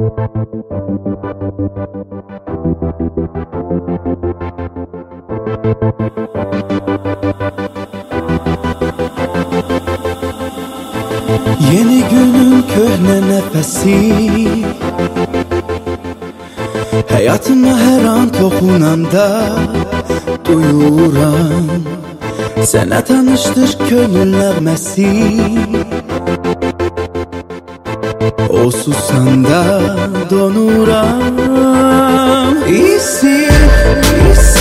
Yeni günün köhne nefesi. Hayatıma her an dokunanda Duyuran Sana tanıştır gönül nəğməsi Müzik O susanda donuram. İsit, isit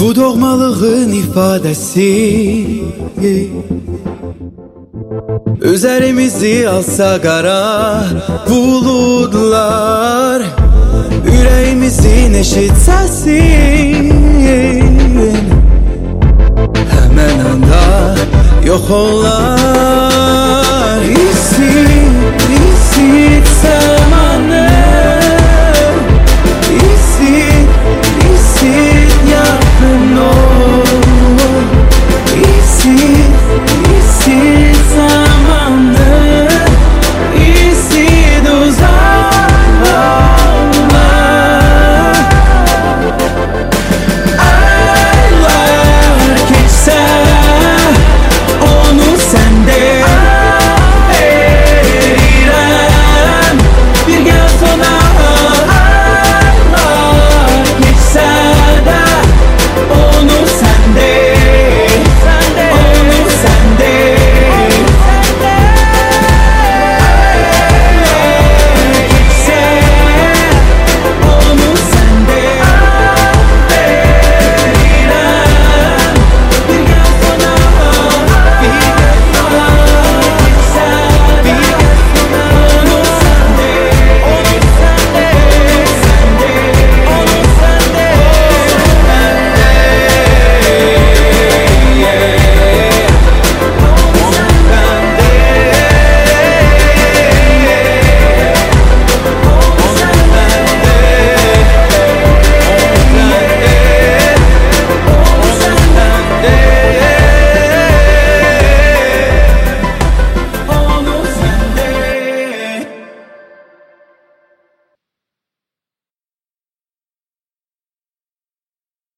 Bu doğmalığın ifadesi. Üzerimizi alsa kara bulutlar Yüreğimizin eşit sesi Hemen anda yok Hissi